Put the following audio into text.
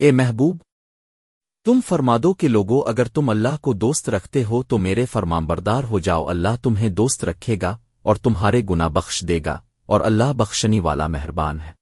اے محبوب، تم فرمادو کے لوگو، اگر تم اللہ کو دوست رکھتے ہو تو میرے فرمانبردار ہو جاؤ، اللہ تمہیں دوست رکھے گا اور تمہارے گنا بخش دے گا اور اللہ بخشنی والا مہربان ہے۔